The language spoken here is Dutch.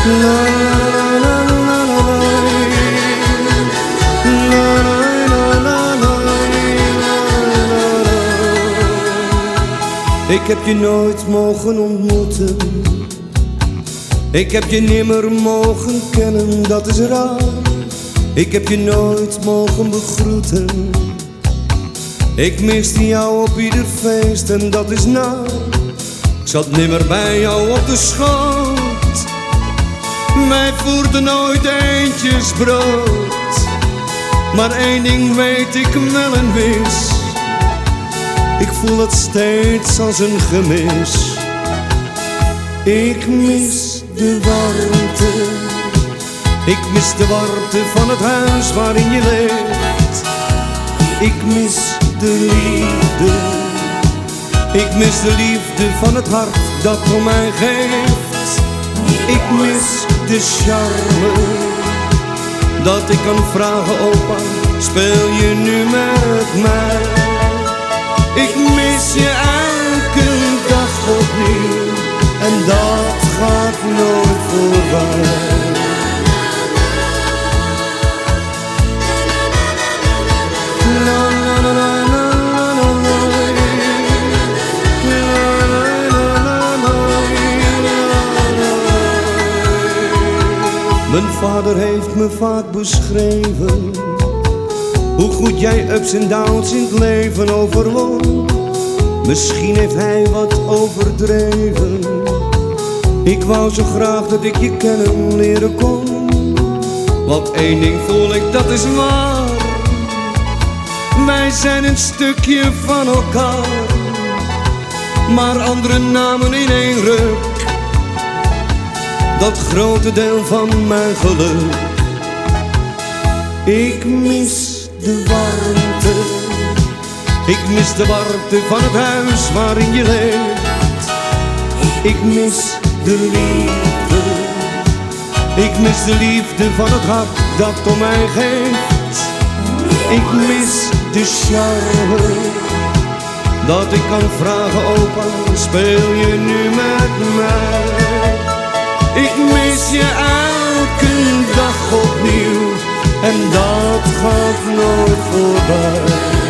Ik heb je nooit mogen ontmoeten. Ik heb je nimmer mogen kennen, dat is raar. Ik heb je nooit mogen begroeten. Ik miste jou op ieder feest en dat is naar. Ik zat nimmer bij jou op de schoot. Wij voerden nooit eentjes brood. Maar één ding weet ik wel en wis. Ik voel het steeds als een gemis. Ik mis de warmte. Ik mis de warmte van het huis waarin je leeft. Ik mis de liefde. Ik mis de liefde van het hart dat om mij geeft. Ik mis de charme. Dat ik kan vragen, opa, speel je nu met mij? Mijn vader heeft me vaak beschreven. Hoe goed jij ups en downs in het leven overwon Misschien heeft hij wat overdreven. Ik wou zo graag dat ik je kennen leren kon. Want één ding voel ik dat is waar. Wij zijn een stukje van elkaar. Maar andere namen in één ruk dat grote deel van mijn geluk. Ik mis de warmte, ik mis de warmte van het huis waarin je leeft. Ik mis de liefde, ik mis de liefde van het hart dat om mij geeft. Ik mis de charme, dat ik kan vragen opa, speel je nu met mij? Dat gaat nooit voorbij.